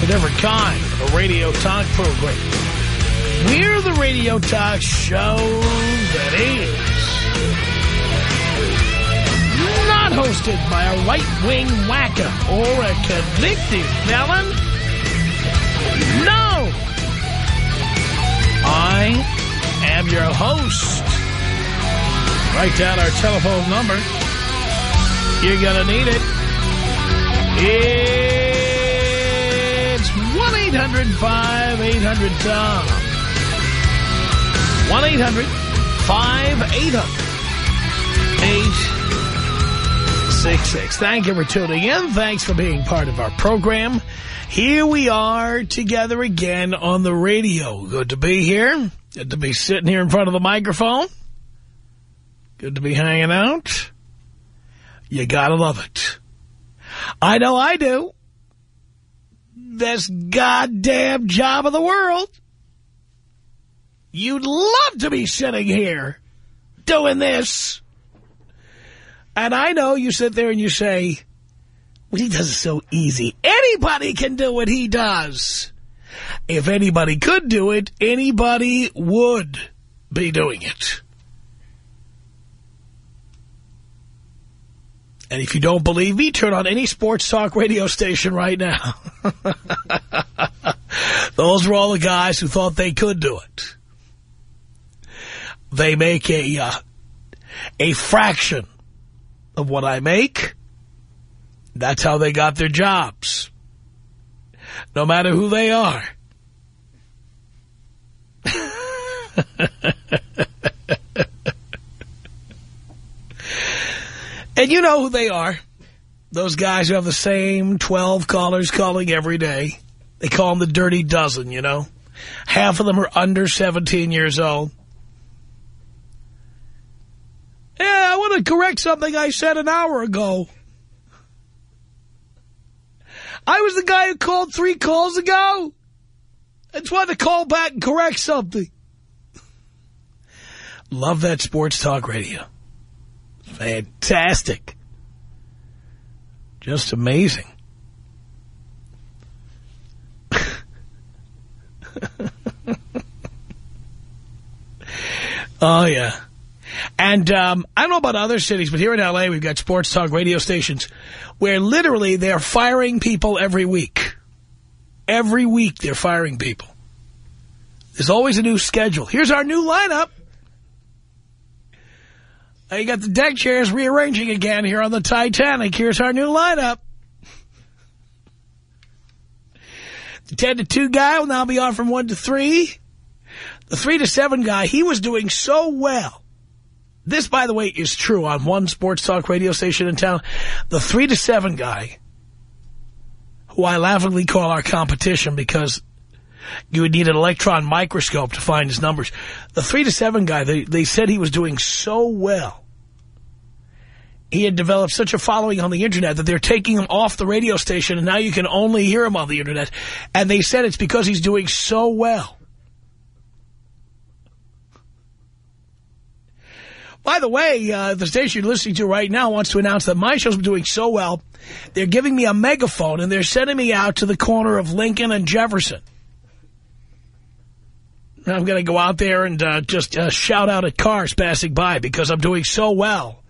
A different kind of a radio talk program. We're the radio talk show that is not hosted by a right-wing whacker or a convicted felon. No! I am your host. Write down our telephone number. You're to need it. It's 1-800-5800-TOM. Um, 1-800-5800-866. Thank you for tuning in. Thanks for being part of our program. Here we are together again on the radio. Good to be here. Good to be sitting here in front of the microphone. Good to be hanging out. You gotta love it. I know I do. Best goddamn job of the world. You'd love to be sitting here doing this. And I know you sit there and you say, well, he does it so easy. Anybody can do what he does. If anybody could do it, anybody would be doing it. And if you don't believe me, turn on any sports talk radio station right now. Those were all the guys who thought they could do it. They make a, uh, a fraction of what I make. That's how they got their jobs. No matter who they are. and you know who they are. Those guys who have the same 12 callers calling every day. They call them the dirty dozen, you know. Half of them are under 17 years old. Yeah, I want to correct something I said an hour ago. I was the guy who called three calls ago. I just wanted to call back and correct something. Love that sports talk radio. Fantastic. Just amazing. oh, yeah. And um, I don't know about other cities, but here in L.A. we've got sports talk radio stations where literally they're firing people every week. Every week they're firing people. There's always a new schedule. Here's our new lineup. You got the deck chairs rearranging again here on the Titanic. Here's our new lineup. The 10 to 2 guy will now be on from 1 to 3. The 3 to 7 guy, he was doing so well. This, by the way, is true on one sports talk radio station in town. The 3 to 7 guy, who I laughingly call our competition because you would need an electron microscope to find his numbers. The 3 to 7 guy, they, they said he was doing so well. He had developed such a following on the Internet that they're taking him off the radio station, and now you can only hear him on the Internet. And they said it's because he's doing so well. By the way, uh, the station you're listening to right now wants to announce that my show's been doing so well, they're giving me a megaphone, and they're sending me out to the corner of Lincoln and Jefferson. I'm going to go out there and uh, just uh, shout out at cars passing by because I'm doing so well.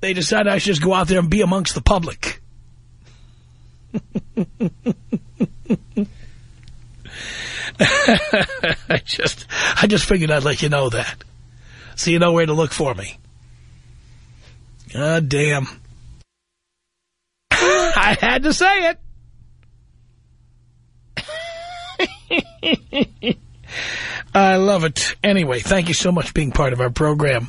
They decided I should just go out there and be amongst the public. I just I just figured I'd let you know that. So you know where to look for me. God damn. I had to say it. I love it. Anyway, thank you so much for being part of our program.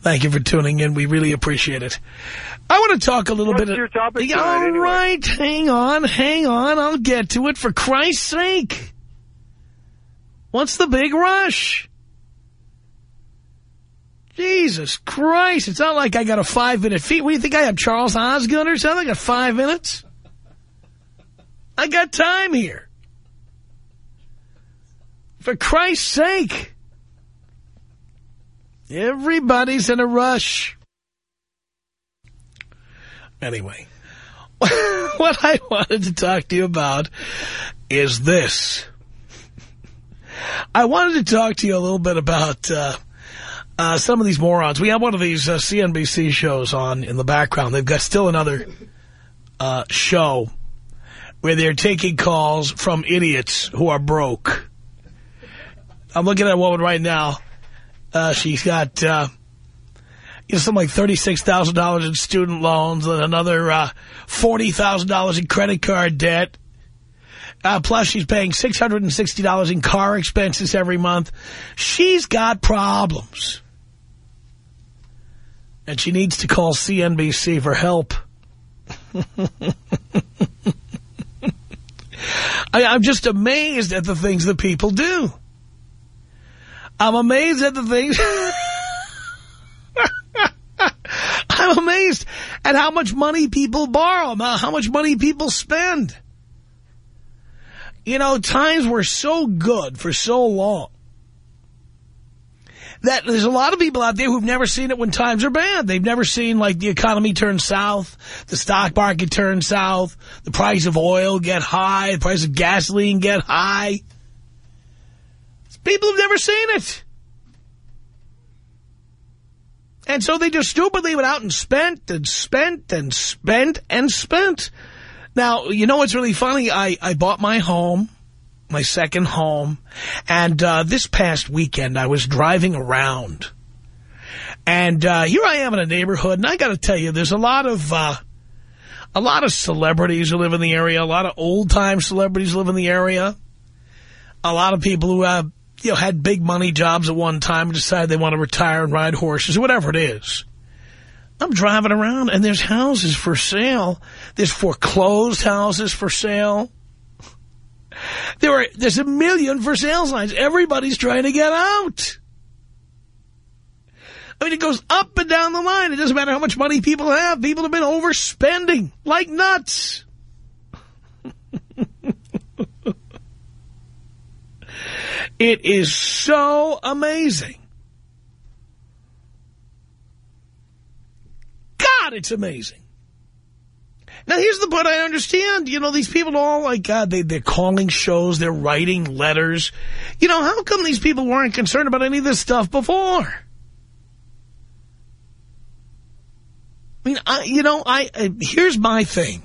Thank you for tuning in. We really appreciate it. I want to talk a little What's bit. your topic All tonight, anyway? right, hang on, hang on. I'll get to it. For Christ's sake, what's the big rush? Jesus Christ! It's not like I got a five-minute feed. What do you think I am, Charles Osgood or something? I got five minutes. I got time here. For Christ's sake. Everybody's in a rush. Anyway, what I wanted to talk to you about is this. I wanted to talk to you a little bit about uh, uh, some of these morons. We have one of these uh, CNBC shows on in the background. They've got still another uh, show where they're taking calls from idiots who are broke. I'm looking at a woman right now. Uh, she's got, uh, you know, something like $36,000 in student loans and another uh, $40,000 in credit card debt. Uh, plus, she's paying $660 in car expenses every month. She's got problems. And she needs to call CNBC for help. I, I'm just amazed at the things that people do. I'm amazed at the things... I'm amazed at how much money people borrow, how much money people spend. You know, times were so good for so long that there's a lot of people out there who've never seen it when times are bad. They've never seen, like, the economy turn south, the stock market turn south, the price of oil get high, the price of gasoline get high. People have never seen it. And so they just stupidly went out and spent and spent and spent and spent. Now, you know what's really funny? I, I bought my home, my second home, and uh, this past weekend I was driving around. And uh, here I am in a neighborhood, and I got to tell you, there's a lot of... Uh, a lot of celebrities who live in the area, a lot of old-time celebrities live in the area. A lot of people who have, you know, had big money jobs at one time and decided they want to retire and ride horses, or whatever it is. I'm driving around, and there's houses for sale. There's foreclosed houses for sale. There are, there's a million for sale signs. Everybody's trying to get out. I mean, it goes up and down the line. It doesn't matter how much money people have. People have been overspending like nuts. it is so amazing. God, it's amazing. Now, here's the part I understand. You know, these people all, like, God, they, they're calling shows, they're writing letters. You know, how come these people weren't concerned about any of this stuff before? I mean, I, you know, I, I here's my thing.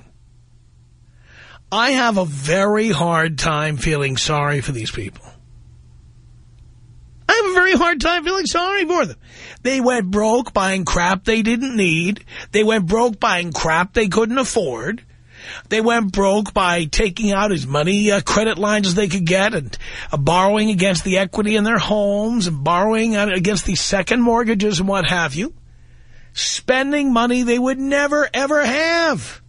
I have a very hard time feeling sorry for these people. Very hard time feeling sorry for them. They went broke buying crap they didn't need. They went broke buying crap they couldn't afford. They went broke by taking out as many uh, credit lines as they could get and uh, borrowing against the equity in their homes and borrowing against the second mortgages and what have you. Spending money they would never, ever have.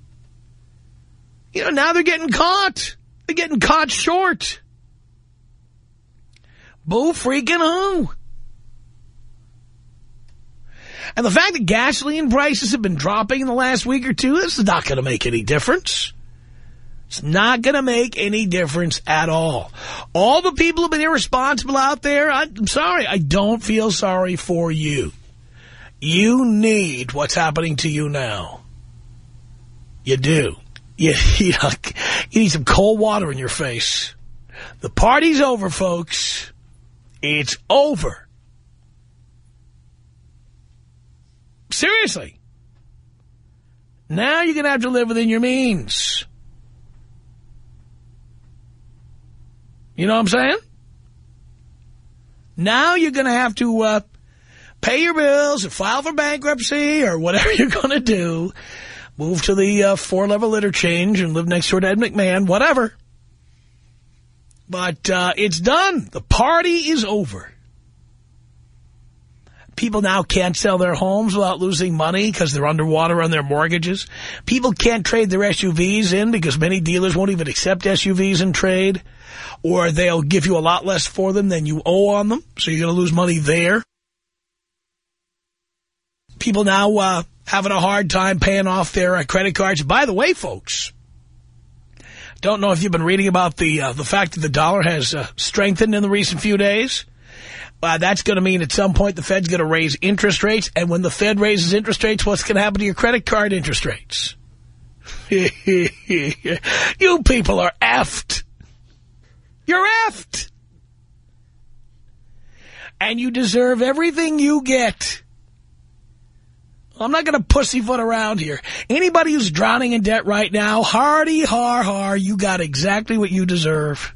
You know, now they're getting caught. They're getting caught short. Boo freaking who? And the fact that gasoline prices have been dropping in the last week or two, this is not going to make any difference. It's not going to make any difference at all. All the people who've been irresponsible out there, I'm sorry, I don't feel sorry for you. You need what's happening to you now. You do. You, you, know, you need some cold water in your face. The party's over, folks. It's over. Seriously. Now you're going to have to live within your means. You know what I'm saying? Now you're going to have to uh, pay your bills or file for bankruptcy or whatever you're going to do. Move to the uh, four-level interchange and live next door to Ed McMahon, whatever. But uh, it's done. The party is over. People now can't sell their homes without losing money because they're underwater on their mortgages. People can't trade their SUVs in because many dealers won't even accept SUVs in trade. Or they'll give you a lot less for them than you owe on them, so you're going to lose money there. People now uh, having a hard time paying off their uh, credit cards. By the way, folks, don't know if you've been reading about the uh, the fact that the dollar has uh, strengthened in the recent few days. Uh, that's going to mean at some point the Fed's going to raise interest rates. And when the Fed raises interest rates, what's going to happen to your credit card interest rates? you people are effed. You're effed. And you deserve everything you get. I'm not going to pussyfoot around here. Anybody who's drowning in debt right now, hardy har har, you got exactly what you deserve.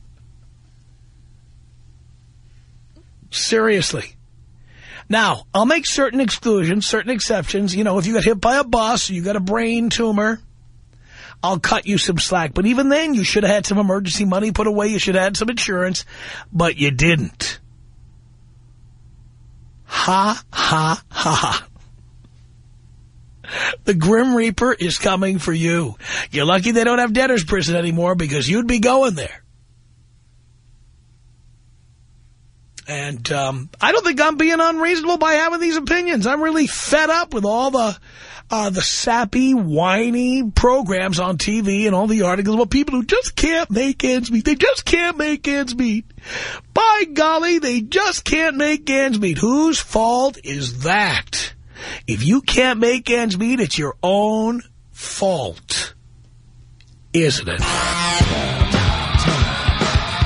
Seriously. Now, I'll make certain exclusions, certain exceptions. You know, if you got hit by a bus, you got a brain tumor, I'll cut you some slack. But even then, you should have had some emergency money put away. You should have had some insurance, but you didn't. Ha, ha, ha. The Grim Reaper is coming for you. You're lucky they don't have debtor's prison anymore because you'd be going there. And um, I don't think I'm being unreasonable by having these opinions. I'm really fed up with all the uh, the sappy, whiny programs on TV and all the articles about people who just can't make ends meet. They just can't make ends meet. By golly, they just can't make ends meet. Whose fault is that? If you can't make ends meet, it's your own fault. Isn't it?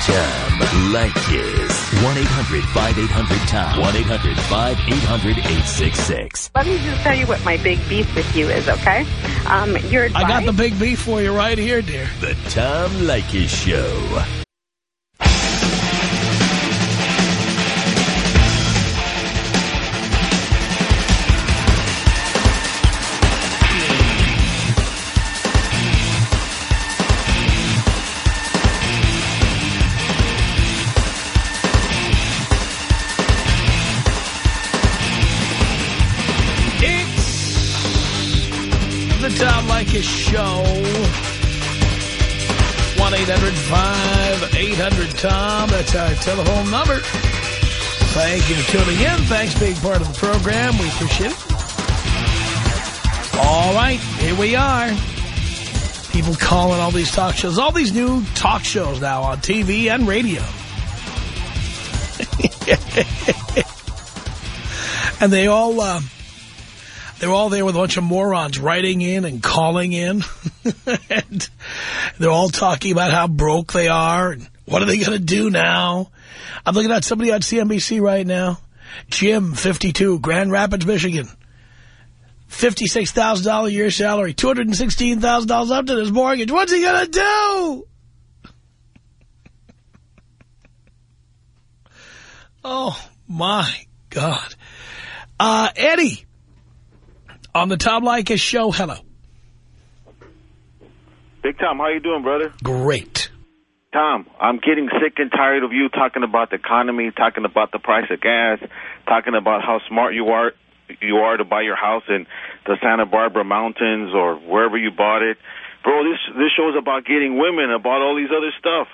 Tom Leykis. 1-800-5800-TOM. 1-800-5800-866. Let me just tell you what my big beef with you is, okay? Um, your advice, I got the big beef for you right here, dear. The Tom Leykis Show. Tom Leykis Show. 1-800-5800-TOM. That's our telephone number. Thank you for tuning in. Thanks for being part of the program. We appreciate it. All right, here we are. People calling all these talk shows. All these new talk shows now on TV and radio. and they all... Uh, they're all there with a bunch of morons writing in and calling in. and they're all talking about how broke they are and what are they going to do now. I'm looking at somebody on CNBC right now. Jim, 52, Grand Rapids, Michigan. $56,000 a year salary, $216,000 up to his mortgage. What's he going to do? Oh, my God. Uh, Eddie on the Tom Leykis show. Hello. Big Tom, how you doing, brother? Great. Tom, I'm getting sick and tired of you talking about the economy, talking about the price of gas, talking about how smart you are you are to buy your house in the Santa Barbara Mountains or wherever you bought it. Bro, this this show is about getting women, about all these other stuff.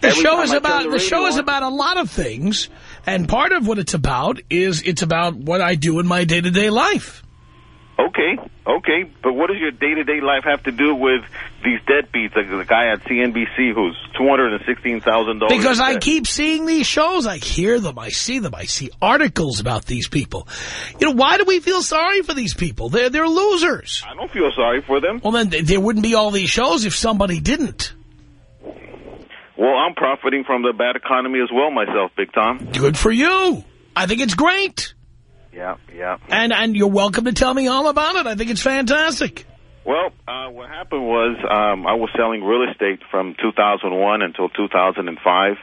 The Every show is about turn the show is on- about a lot of things, and part of what it's about is it's about what I do in my day-to-day life. Okay, okay, but what does your day-to-day life have to do with these deadbeats, like the guy at CNBC who's $216,000? Because I keep seeing these shows. I hear them. I see them. I see articles about these people. You know, why do we feel sorry for these people? They're, they're losers. I don't feel sorry for them. Well, then th- there wouldn't be all these shows if somebody didn't. Well, I'm profiting from the bad economy as well myself, Big Tom. Good for you. I think it's great. Yeah, yeah. And and you're welcome to tell me all about it. I think it's fantastic. Well, uh, what happened was um, I was selling real estate from 2001 until 2005,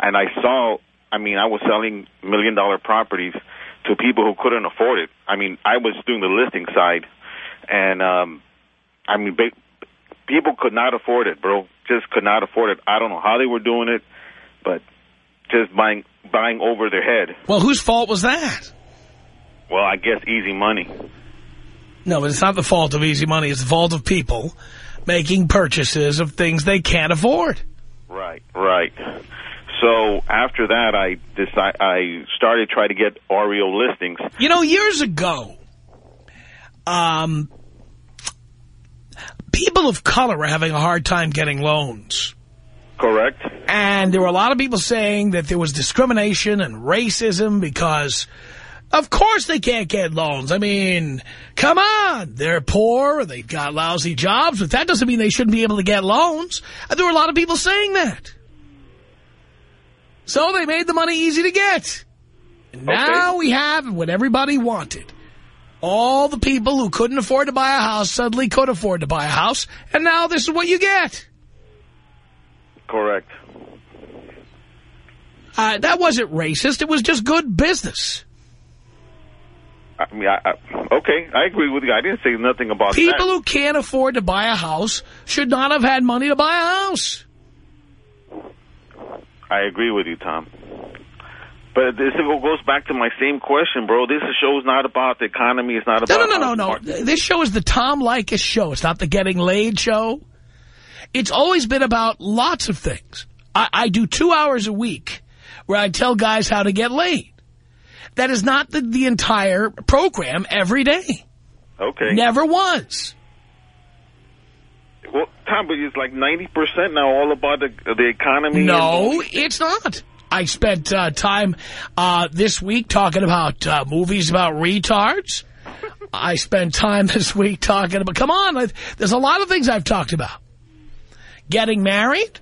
and I saw, I mean, I was selling million-dollar properties to people who couldn't afford it. I mean, I was doing the listing side, and, um, I mean, ba- people could not afford it, bro. Just could not afford it. I don't know how they were doing it, but just buying buying over their head. Well, whose fault was that? Well, I guess easy money. No, but it's not the fault of easy money. It's the fault of people making purchases of things they can't afford. Right, right. So after that, I decide I started trying to get REO listings. You know, years ago, um, people of color were having a hard time getting loans. Correct. And there were a lot of people saying that there was discrimination and racism because, of course, they can't get loans. I mean, come on. They're poor, they've got lousy jobs, but that doesn't mean they shouldn't be able to get loans. There were a lot of people saying that. So they made the money easy to get. And now we have what everybody wanted. All the people who couldn't afford to buy a house suddenly could afford to buy a house, and now this is what you get. Correct. Uh, that wasn't racist. It was just good business. I mean, I, I, okay, I agree with you. I didn't say nothing about People that. who can't afford to buy a house should not have had money to buy a house. I agree with you, Tom. But this goes back to my same question, bro. This show's not about the economy. It's not about... No, no, no, no, no. This show is the Tom Leykis show. It's not the Getting Laid show. It's always been about lots of things. I, I do two hours a week where I tell guys how to get laid. That is not the, the entire program every day. Okay. Never was. Well, Tom, but it's like 90% now all about the, the economy. No, it's not. I spent uh, time uh, this week talking about uh, movies about retards. I spent time this week talking about, come on, I've, there's a lot of things I've talked about. Getting married?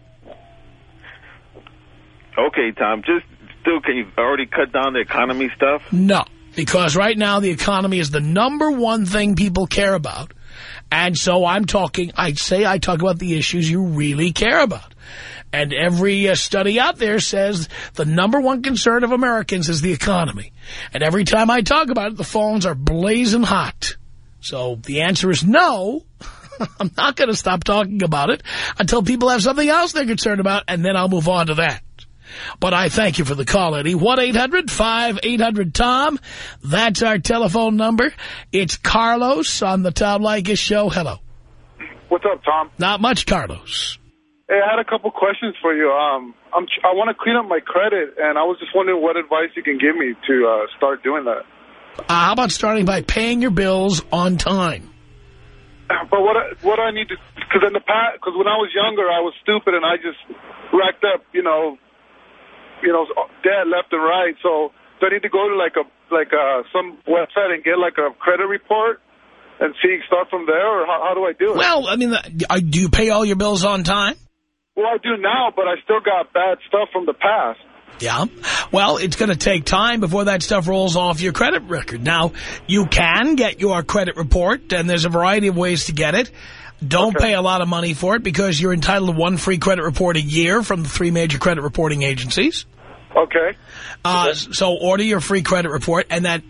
Okay, Tom, just still, can you already cut down the economy stuff? No, because right now the economy is the number one thing people care about. And so I'm talking, I'd say I talk about the issues you really care about. And every uh, study out there says the number one concern of Americans is the economy. And every time I talk about it, the phones are blazing hot. So the answer is no. I'm not going to stop talking about it until people have something else they're concerned about, and then I'll move on to that. But I thank you for the call, Eddie. 1-800-5800-TOM. That's our telephone number. It's Carlos on the Tom Leykis show. Hello. What's up, Tom? Not much, Carlos. Hey, I had a couple questions for you. Um, I'm, I want to clean up my credit, and I was just wondering what advice you can give me to uh, start doing that. Uh, how about starting by paying your bills on time? But what I, what I need to, because in the past, because when I was younger, I was stupid and I just racked up, you know, you know, debt left and right. So do I need to go to like a like a, some website and get like a credit report and see start from there, or how, how do I do it? Well, I mean, uh, do you pay all your bills on time? Well, I do now, but I still got bad stuff from the past. Yeah. Well, it's going to take time before that stuff rolls off your credit record. Now, you can get your credit report, and there's a variety of ways to get it. Don't Okay. pay a lot of money for it because you're entitled to one free credit report a year from the three major credit reporting agencies. Okay. Uh, So order your free credit report, and that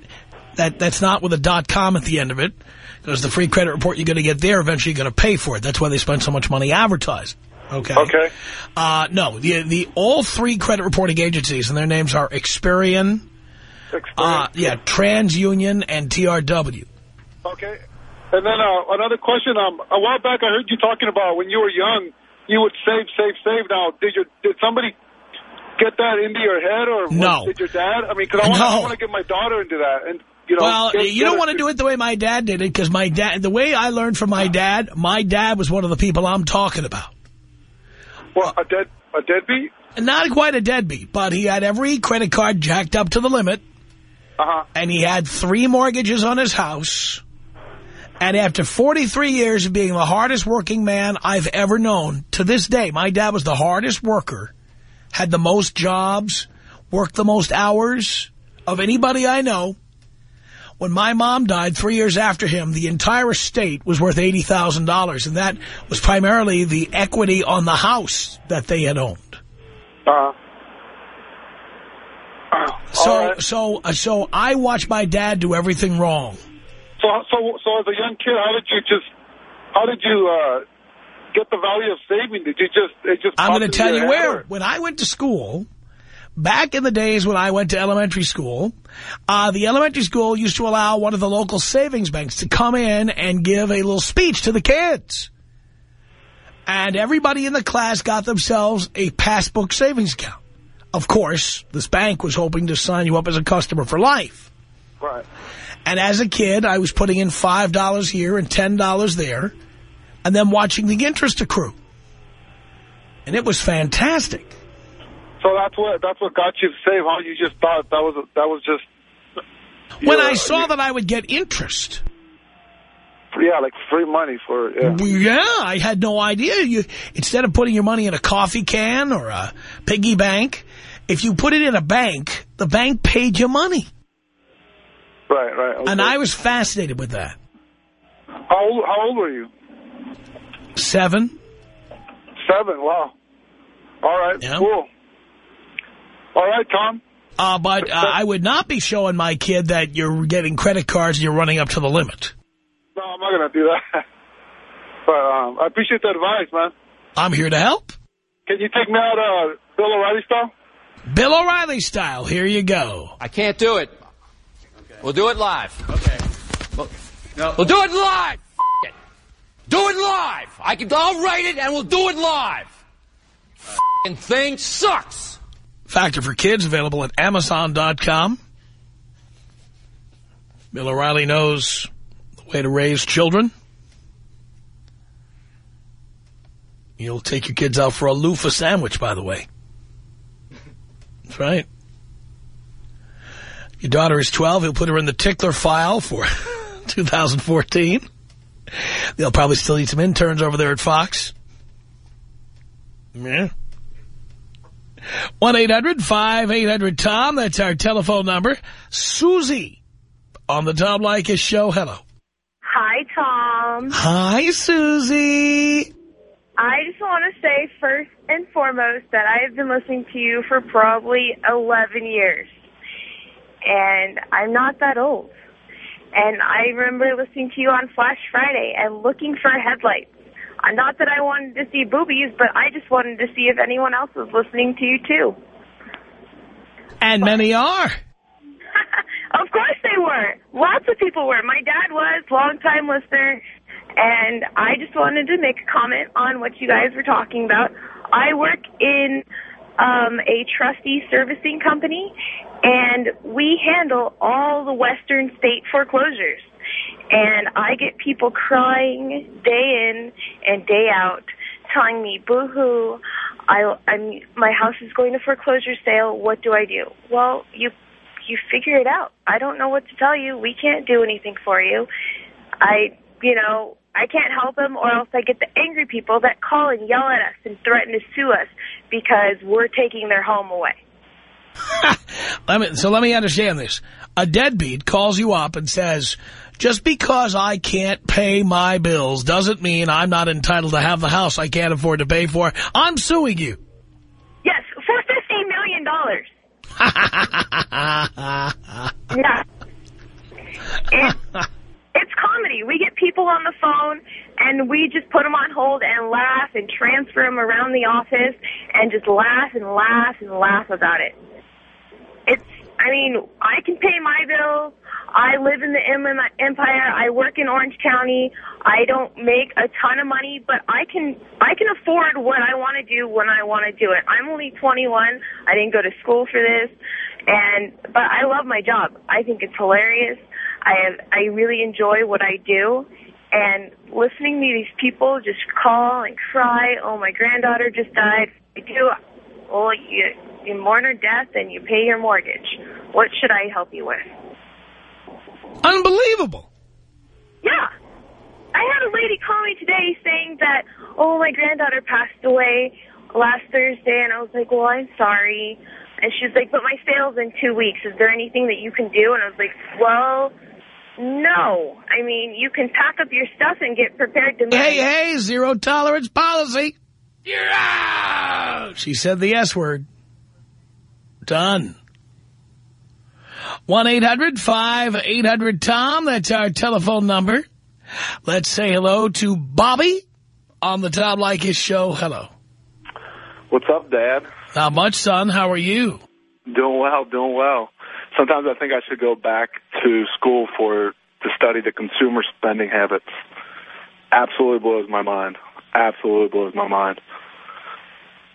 that that's not with a dot com at the end of it, because the free credit report you're going to get there, eventually you're going to pay for it. That's why they spend so much money advertising. Okay. Okay. Uh, no, the the all three credit reporting agencies, and their names are Experian, uh, yeah, TransUnion, and TRW. Okay. And then uh, another question. Um, a while back, I heard you talking about when you were young, you would save, save, save. Now, did your did somebody get that into your head, or No. did your dad? I mean, because I want No. To get my daughter into that, and you know. Well, get- you get don't want to to- do it the way my dad did it, because my dad, the way I learned from my dad, my dad was one of the people I'm talking about. Well, a dead a deadbeat. Not quite a deadbeat, but he had every credit card jacked up to the limit. Uh huh. and he had three mortgages on his house. And after 43 years of being the hardest working man I've ever known, to this day, my dad was the hardest worker, had the most jobs, worked the most hours of anybody I know. When my mom died three years after him, the entire estate was worth $80,000, and that was primarily the equity on the house that they had owned. Uh. So, all right. so, uh, so I watched my dad do everything wrong. So, so, so as a young kid, how did you just, how did you uh, get the value of saving? Did you just, it just? I'm going to tell you where. or- When I went to school, back in the days when I went to elementary school, uh, the elementary school used to allow one of the local savings banks to come in and give a little speech to the kids. And everybody in the class got themselves a passbook savings account. Of course, this bank was hoping to sign you up as a customer for life. Right. And as a kid, I was putting in $5 here and $10 there, and then watching the interest accrue. And it was fantastic. So that's what that's what got you to save, huh? You just thought that was that was just. When Yeah, I saw yeah. that I would get interest, Yeah, like free money for yeah. yeah, I had no idea. You Instead of putting your money in a coffee can or a piggy bank, if you put it in a bank, the bank paid you money. Right, right. Okay. And I was fascinated with that. How old, how old were you? Seven. Seven. Wow. All right. Yeah. Cool. All right, Tom. Uh, but uh, I would not be showing my kid that you're getting credit cards and you're running up to the limit. No, I'm not gonna do that. But um, I appreciate the advice, man. I'm here to help. Can you take me out, uh, Bill O'Reilly style? Bill O'Reilly style. Here you go. I can't do it. We'll do it live. Okay. We'll, we'll do it live. F- it. Do it live. I can. I'll write it and we'll do it live. F***ing thing sucks. Factor for Kids available at Amazon.com. Bill O'Reilly knows the way to raise children. You'll take your kids out for a loofah sandwich, by the way. That's right. Your daughter is 12. He'll put her in the tickler file for 2014. They'll probably still need some interns over there at Fox. Yeah. 1-800-5800-TOM. That's our telephone number. Susie on the Tom Leykis show. Hello. Hi, Tom. Hi, Susie. I just want to say first and foremost that I have been listening to you for probably 11 years. And I'm not that old. And I remember listening to you on Flash Friday and looking for headlights. Uh, Not that I wanted to see boobies, but I just wanted to see if anyone else was listening to you too. And many are. of course they were. Lots of people were. My dad was, long-time listener, and I just wanted to make a comment on what you guys were talking about. I work in um, a trustee servicing company, and we handle all the Western state foreclosures. And I get people crying day in and day out, telling me, "Boo-hoo! I, I'm my house is going to foreclosure sale. What do I do?" Well, you you figure it out. I don't know what to tell you. We can't do anything for you. I, you know, I can't help them, or else I get the angry people that call and yell at us and threaten to sue us because we're taking their home away. Let me, so let me understand this. A deadbeat calls you up and says, just because I can't pay my bills doesn't mean I'm not entitled to have the house I can't afford to pay for. I'm suing you. Yes, for fifteen million dollars. Yeah. It's comedy. We get people on the phone and we just put them on hold and laugh and transfer them around the office and just laugh and laugh and laugh about it. I mean, I can pay my bills. I live in the Inland Empire. I work in Orange County. I don't make a ton of money, but I can I can afford what I want to do when I want to do it. I'm only 21. I didn't go to school for this, and but I love my job. I think it's hilarious. I have, I really enjoy what I do, and listening to these people just call and cry. Oh, my granddaughter just died. I do. Well, you you mourn her death and you pay your mortgage. What should I help you with? Unbelievable. Yeah. I had a lady call me today saying that, oh, my granddaughter passed away last Thursday, and I was like, well, I'm sorry. And she's like, but my sale's in two weeks. Is there anything that you can do? And I was like, well, no. I mean, you can pack up your stuff and get prepared to move. Hey, hey, zero tolerance policy. You're out. She said the S word. Done. 1-800-5800-TOM. That's our telephone number. Let's say hello to Bobby on the Tom Leykis show. Hello. What's up, Dad? Not much, son. How are you? Doing well, doing well. Sometimes I think I should go back to school for to study the consumer spending habits. Absolutely blows my mind. Absolutely blows my mind.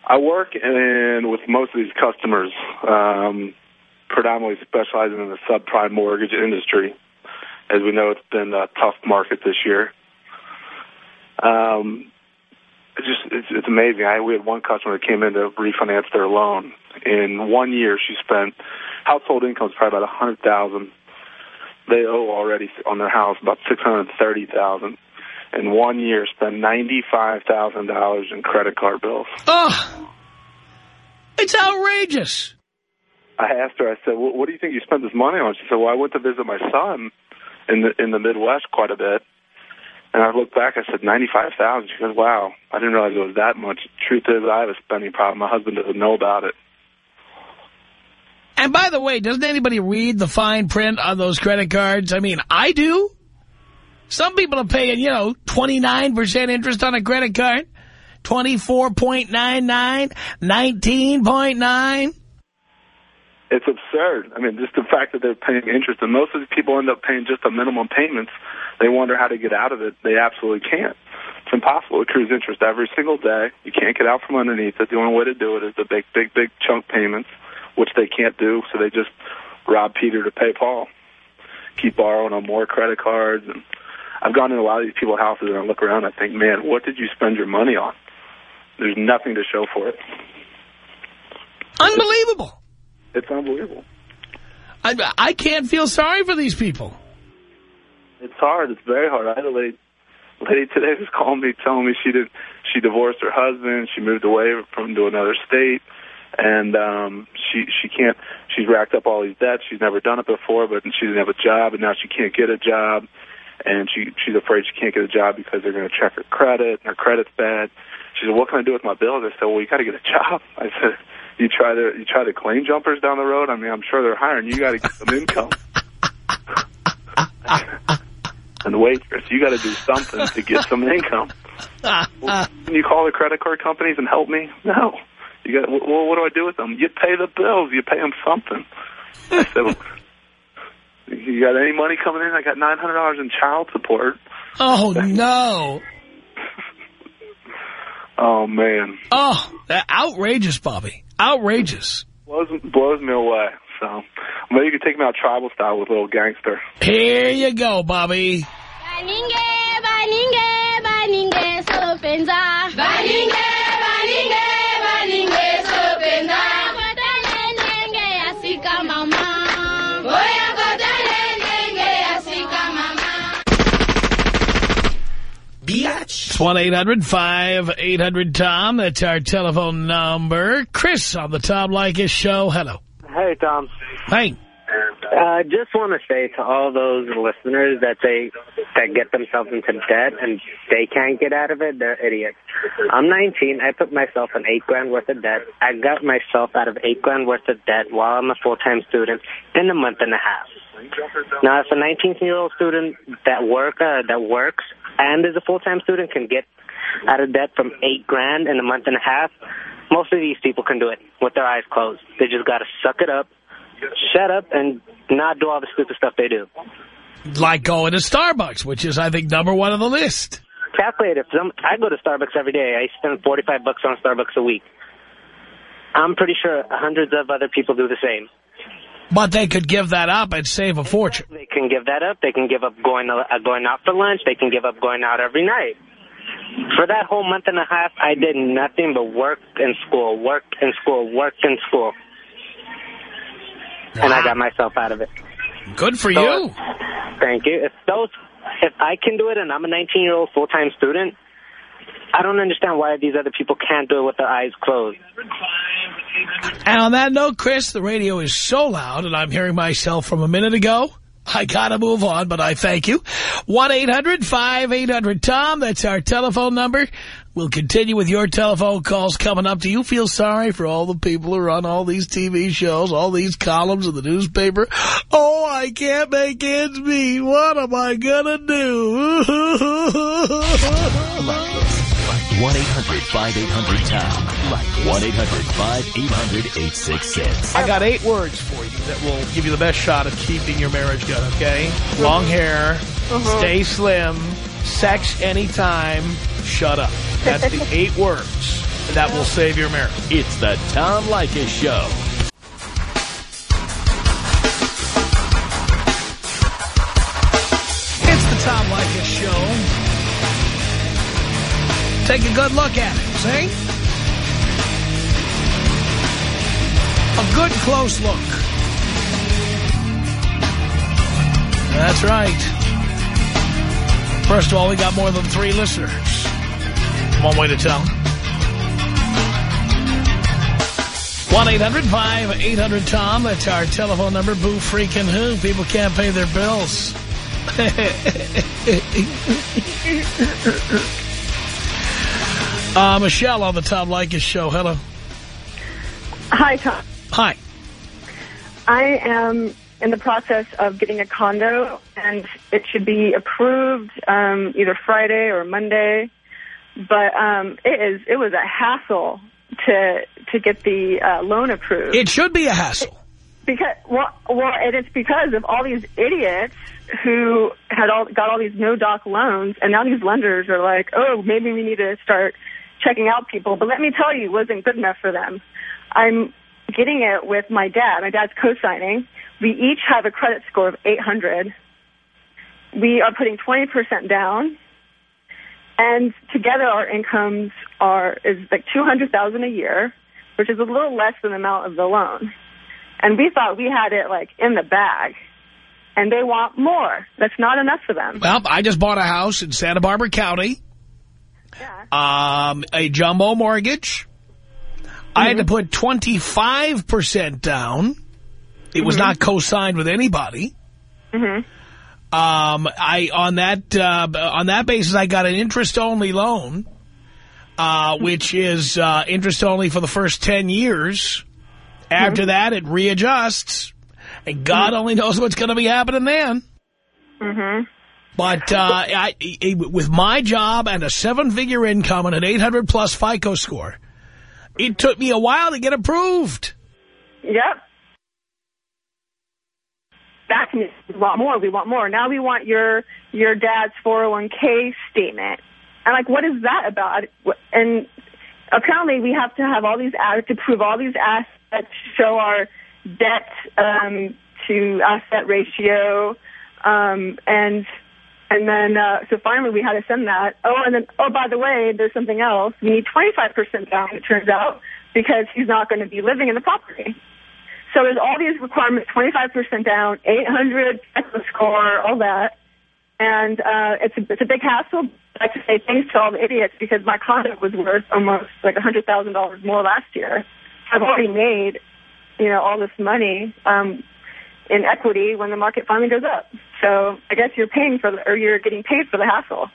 I work in with most of these customers, um, predominantly specializing in the subprime mortgage industry. As we know, it's been a tough market this year. Um, it's just it's, it's amazing. I we had one customer that came in to refinance their loan. In one year, she spent household income is probably about a hundred thousand. They owe already on their house about six hundred thirty thousand. In one year, spent ninety five thousand dollars in credit card bills. Oh, it's outrageous. I asked her. I said, well, "What do you think you spent this money on?" She said, "Well, I went to visit my son in the in the Midwest quite a bit." And I looked back, I said, 95000 She goes, wow, I didn't realize it was that much. Truth is, I have a spending problem. My husband doesn't know about it. And by the way, doesn't anybody read the fine print on those credit cards? I mean, I do. Some people are paying, you know, 29% interest on a credit card, 24.99, 19.9. It's absurd. I mean, just the fact that they're paying interest, and most of these people end up paying just the minimum payments. They wonder how to get out of it. They absolutely can't. It's impossible. It accrues interest every single day. You can't get out from underneath it. The only way to do it is the big, big, big chunk payments, which they can't do, so they just rob Peter to pay Paul. Keep borrowing on more credit cards. And I've gone in a lot of these people's houses, and I look around and I think, man, what did you spend your money on? There's nothing to show for it. Unbelievable. It's unbelievable. I, I can't feel sorry for these people. It's hard. It's very hard. I had a lady, lady today just called me telling me she did she divorced her husband. She moved away from to another state, and um, she she can't. She's racked up all these debts. She's never done it before, but she didn't have a job, and now she can't get a job, and she she's afraid she can't get a job because they're going to check her credit, and her credit's bad. She said, "What can I do with my bills?" I said, "Well, you got to get a job." I said you try to you try to claim jumpers down the road. I mean, I'm sure they're hiring. You got to get some income. and the waitress, you got to do something to get some income. well, can you call the credit card companies and help me? No. You got. Well, what do I do with them? You pay the bills. You pay them something. I said, you got any money coming in? I got nine hundred dollars in child support. Oh no. Oh man. Oh, outrageous, Bobby. Outrageous. Blows, blows me away. So maybe you could take me out tribal style with a little gangster. Here you go, Bobby. Baninge, baninge, baninge, solo penza. 1-800-5800-TOM. That's our telephone number. Chris on the Tom Leykis show. Hello. Hey, Tom. Hey. I uh, just want to say to all those listeners that they that get themselves into debt and they can't get out of it, they're idiots. I'm 19. I put myself in eight grand worth of debt. I got myself out of eight grand worth of debt while I'm a full-time student in a month and a half. Now, as a 19-year-old student that work uh, that works and is a full-time student can get out of debt from eight grand in a month and a half, most of these people can do it with their eyes closed. They just got to suck it up, shut up, and not do all the stupid stuff they do. Like going to Starbucks, which is, I think, number one on the list. Calculate it. Some, I go to Starbucks every day. I spend 45 bucks on Starbucks a week. I'm pretty sure hundreds of other people do the same. But they could give that up and save a fortune. They can give that up. They can give up going uh, going out for lunch. They can give up going out every night. For that whole month and a half, I did nothing but work in school, work in school, work in school. And I got myself out of it. Good for So, you. Thank you. If those, if I can do it and I'm a 19-year-old full-time student, I don't understand why these other people can't do it with their eyes closed. And on that note, Chris, the radio is so loud, and I'm hearing myself from a minute ago. I gotta move on, but I thank you. 1-800-5800-TOM, that's our telephone number. We'll continue with your telephone calls coming up. Do you feel sorry for all the people who run all these TV shows, all these columns in the newspaper? Oh, I can't make ends meet. What am I going to do? 1-800-5800-TOM. Like 1-800-5800-866. I got eight words for you that will give you the best shot of keeping your marriage good, okay? Long hair, stay slim, sex anytime, shut up. That's the eight words that will save your marriage. It's the Tom Leykis Show. It's the Tom Leykis Show. Take a good look at it, see? A good close look. That's right. First of all, we got more than three listeners. One way to tell. 1-800-5800-TOM. That's our telephone number. Boo freaking who. People can't pay their bills. uh, Michelle on the Tom Leykis show. Hello. Hi, Tom. Hi. I am in the process of getting a condo, and it should be approved um, either Friday or Monday. But um, it is it was a hassle to to get the uh, loan approved. It should be a hassle. Because well, well, and it's because of all these idiots who had all got all these no doc loans, and now these lenders are like, oh, maybe we need to start checking out people. But let me tell you, it wasn't good enough for them. I'm getting it with my dad. My dad's co-signing. We each have a credit score of 800. We are putting 20% down, and together our incomes are is like 200,000 a year, which is a little less than the amount of the loan. And we thought we had it like in the bag, and they want more. That's not enough for them. Well, I just bought a house in Santa Barbara County. Yeah. Um, a jumbo mortgage. I had to put 25% down. It was not co-signed with anybody. hmm Um, I on that uh, on that basis, I got an interest-only loan, uh, which is uh, interest-only for the first 10 years. After that, it readjusts. And God only knows what's going to be happening then. hmm But uh, I, I, with my job and a seven-figure income and an 800-plus FICO score, it took me a while to get approved. Yep. That's me. We want more. We want more. Now we want your your dad's 401k statement. And like, what is that about? And apparently, we have to have all these to prove all these assets, show our debt um, to asset ratio, um, and and then uh, so finally we had to send that. Oh, and then oh, by the way, there's something else. We need 25% down. It turns out because he's not going to be living in the property. So there's all these requirements, 25% down, 800 FICO score, all that. And uh, it's, a, it's a big hassle. I like to say thanks to all the idiots because my condo was worth almost like $100,000 more last year. I've already made, you know, all this money um, in equity when the market finally goes up. So I guess you're paying for the, or you're getting paid for the hassle.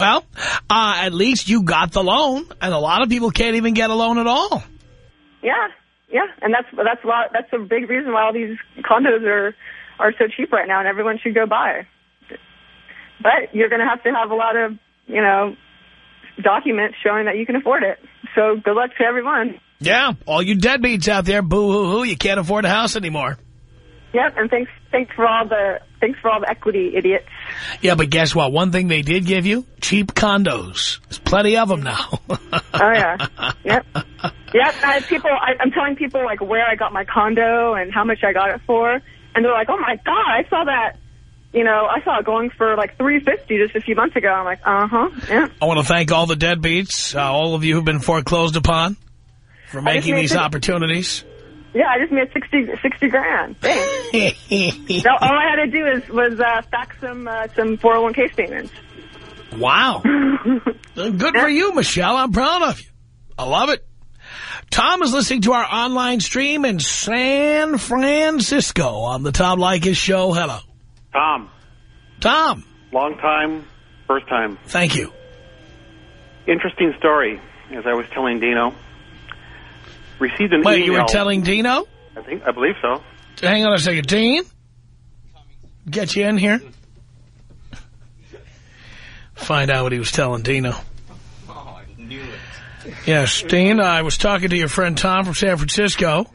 Well, uh, at least you got the loan, and a lot of people can't even get a loan at all. Yeah, yeah, and that's that's a lot. That's a big reason why all these condos are are so cheap right now, and everyone should go buy. But you're going to have to have a lot of you know documents showing that you can afford it. So good luck to everyone. Yeah, all you deadbeats out there, boo-hoo-hoo, you can't afford a house anymore. Yep, and thanks thanks for all the thanks for all the equity idiots. Yeah, but guess what? One thing they did give you? Cheap condos. There's plenty of them now. Oh yeah, yep, yep. I, people, I, I'm telling people like where I got my condo and how much I got it for, and they're like, "Oh my god, I saw that." You know, I saw it going for like 350 just a few months ago. I'm like, uh huh, yeah. I want to thank all the deadbeats, uh, all of you who've been foreclosed upon, for making these six- opportunities. Yeah, I just made 60, 60 grand. Thanks. so all I had to do is was uh, fax some uh, some 401k statements. Wow. Good for you, Michelle. I'm proud of you. I love it. Tom is listening to our online stream in San Francisco on the Tom Leykis show. Hello. Tom, Tom, long time, first time. thank you. interesting story. As I was telling Dino, received an Wait, email. you were telling Dino? I think I believe so. Hang on a second. Dean? Get you in here? Find out what he was telling Dino. Yes, Dean, I was talking to your friend Tom from San Francisco,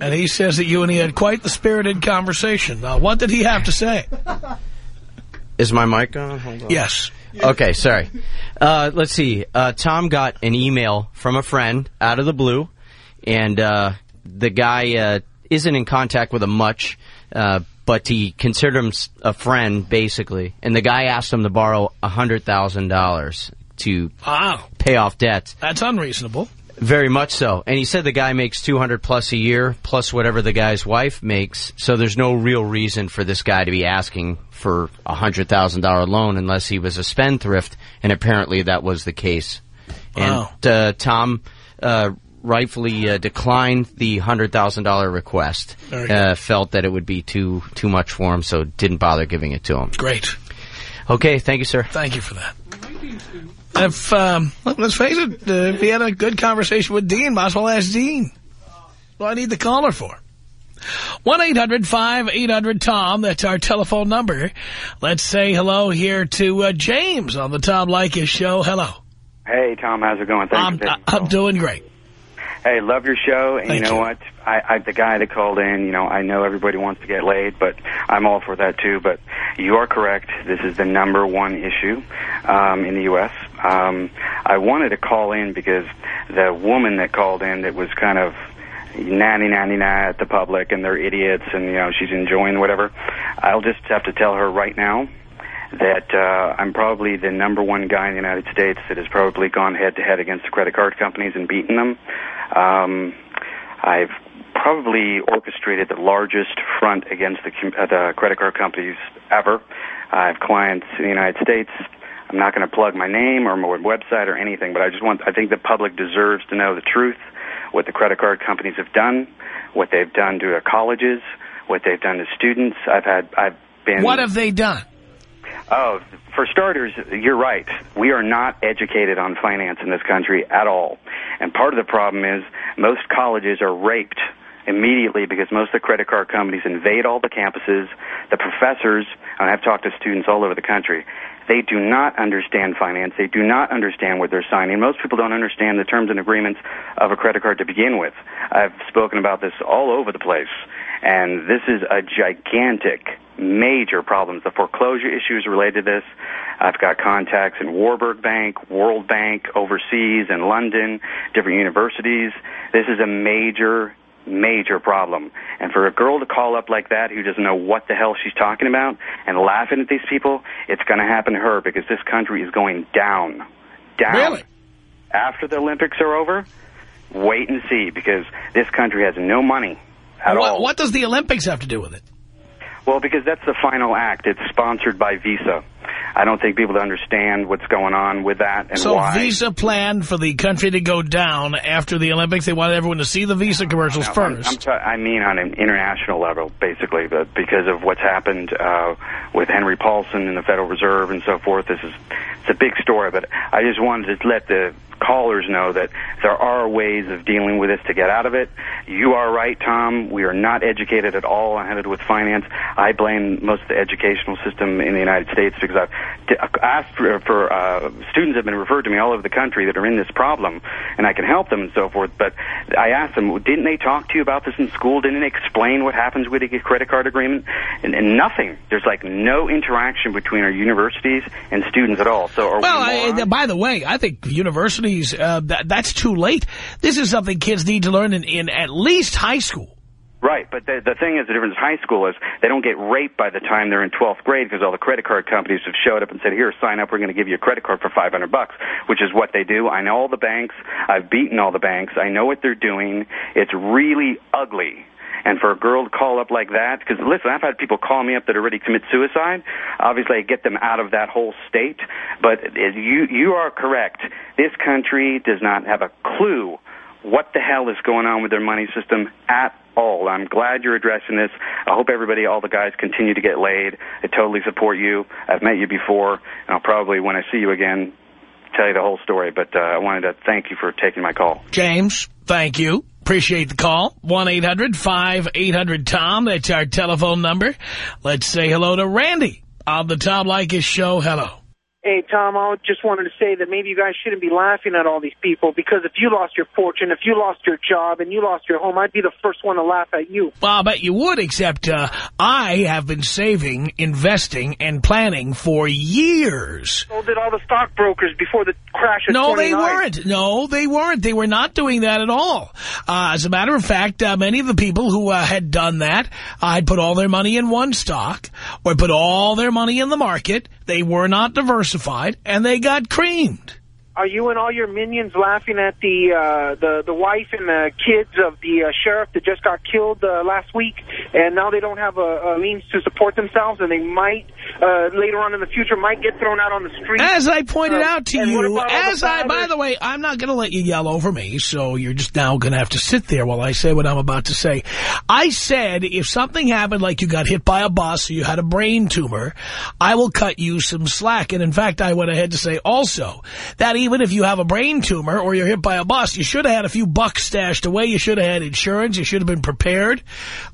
and he says that you and he had quite the spirited conversation. Now, what did he have to say? Is my mic on? Hold on. Yes. Okay, sorry. Uh, let's see. Uh, Tom got an email from a friend out of the blue, and uh, the guy uh, isn't in contact with him much, uh, but he considered him a friend, basically. And the guy asked him to borrow a $100,000 to Wow. pay off debts. That's unreasonable. Very much so. And he said the guy makes 200 plus a year, plus whatever the guy's wife makes. So there's no real reason for this guy to be asking for a $100,000 loan unless he was a spendthrift. And apparently that was the case. Wow. And uh, Tom uh, rightfully uh, declined the $100,000 request. Very. Uh, felt that it would be too too much for him, so didn't bother giving it to him. Great. Okay, thank you, sir. Thank you for that. If, um, let's face it, uh, if he had a good conversation with Dean, might as well ask Dean. What do I need the caller for? 1-800-5800-TOM. That's our telephone number. Let's say hello here to uh, James on the Tom Leykis show. Hello. Hey, Tom, how's it going? Thanks I'm, for I'm doing great. Hey, love your show, and Thank you know you. what? I, I, the guy that called in, you know, I know everybody wants to get laid, but I'm all for that too. But you are correct. This is the number one issue um, in the U.S. Um, I wanted to call in because the woman that called in that was kind of nanny nanny na at the public and they're idiots and you know she's enjoying whatever. I'll just have to tell her right now that uh, I'm probably the number one guy in the United States that has probably gone head to head against the credit card companies and beaten them. Um, I've probably orchestrated the largest front against the, uh, the credit card companies ever. I have clients in the United States. I'm not going to plug my name or my website or anything, but I just want, I think the public deserves to know the truth, what the credit card companies have done, what they've done to their colleges, what they've done to students. I've had, I've been. What have they done? Oh, for starters, you're right. We are not educated on finance in this country at all. And part of the problem is most colleges are raped immediately because most of the credit card companies invade all the campuses. The professors, and I've talked to students all over the country, they do not understand finance. They do not understand what they're signing. Most people don't understand the terms and agreements of a credit card to begin with. I've spoken about this all over the place. And this is a gigantic, major problem. The foreclosure issues related to this. I've got contacts in Warburg Bank, World Bank, overseas, in London, different universities. This is a major, major problem. And for a girl to call up like that who doesn't know what the hell she's talking about and laughing at these people, it's going to happen to her because this country is going down. Down. Really? After the Olympics are over, wait and see because this country has no money at what, all. what does the Olympics have to do with it? Well, because that's the final act. It's sponsored by Visa. I don't think people understand what's going on with that and so why. Visa planned for the country to go down after the Olympics. They wanted everyone to see the Visa commercials No, I'm- first. I'm I mean on an international level, basically, but because of what's happened uh, with Henry Paulson and the Federal Reserve and so forth. This is it's a big story, but I just wanted to let the callers know that there are ways of dealing with this to get out of it. You are right, Tom. We are not educated at all on how to do with finance. I blame most of the educational system in the United States because I've asked for, for uh, students have been referred to me all over the country that are in this problem, and I can help them and so forth. But I asked them, didn't they talk to you about this in school? Didn't they explain what happens with a credit card agreement? And, and nothing. There's like no interaction between our universities and students at all. So are Well, we I, by the way, I think universities, uh, that, that's too late. This is something kids need to learn in, in at least high school. Right, but the, the thing is, the difference in high school is they don't get raped by the time they're in 12th grade because all the credit card companies have showed up and said, here, sign up, we're going to give you a credit card for 500 bucks, which is what they do. I know all the banks. I've beaten all the banks. I know what they're doing. It's really ugly. And for a girl to call up like that, because listen, I've had people call me up that already commit suicide. Obviously, I get them out of that whole state. But you you are correct. This country does not have a clue what the hell is going on with their money system at all. I'm glad you're addressing this. I hope everybody, all the guys, continue to get laid. I totally support you. I've met you before, and I'll probably, when I see you again, tell you the whole story, but uh, I wanted to thank you for taking my call. James, thank you. Appreciate the call. 1-800-5800-TOM. That's our telephone number. Let's say hello to Randy on the Tom Leykis show. Hello. Hey, Tom, I just wanted to say that maybe you guys shouldn't be laughing at all these people because if you lost your fortune, if you lost your job, and you lost your home, I'd be the first one to laugh at you. Well, I bet you would, except uh, I have been saving, investing, and planning for years. So did all the stockbrokers before the crash of No, they weren't. No, they weren't. They were not doing that at all. Uh, as a matter of fact, uh, many of the people who uh, had done that uh, had put all their money in one stock or put all their money in the market. They were not diversified, and they got creamed. Are you and all your minions laughing at the uh, the the wife and the kids of the uh, sheriff that just got killed uh, last week, and now they don't have a, a means to support themselves, and they might uh, later on in the future might get thrown out on the street? As I pointed Uh, out to you, about all the as I, by the way, I'm not going to let you yell over me, so you're just now going to have to sit there while I say what I'm about to say. I said if something happened like you got hit by a bus or you had a brain tumor, I will cut you some slack. And in fact, I went ahead to say also that even if you have a brain tumor or you're hit by a bus, you should have had a few bucks stashed away. You should have had insurance. You should have been prepared.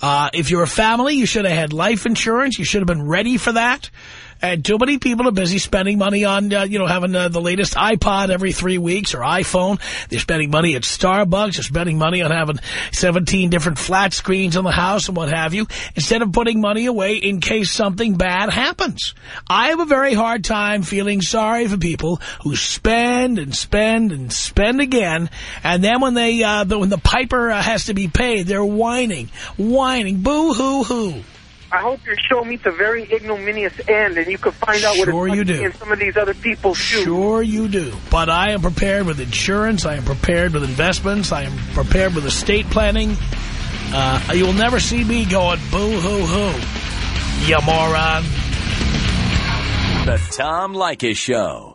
Uh, if you're a family, you should have had life insurance. You should have been ready for that. And too many people are busy spending money on, uh, you know, having uh, the latest iPod every three weeks or iPhone. They're spending money at Starbucks. They're spending money on having 17 different flat screens on the house and what have you, instead of putting money away in case something bad happens. I have a very hard time feeling sorry for people who spend and spend and spend again, and then when they, uh, the, when the piper uh, has to be paid, they're whining, whining, boo-hoo-hoo. I hope your show meets a very ignominious end, and you can find out what it's you like do. in some of these other people's shoes. Sure you do. But I am prepared with insurance. I am prepared with investments. I am prepared with estate planning. Uh, you will never see me going boo-hoo-hoo. You moron. The Tom Leykis Show.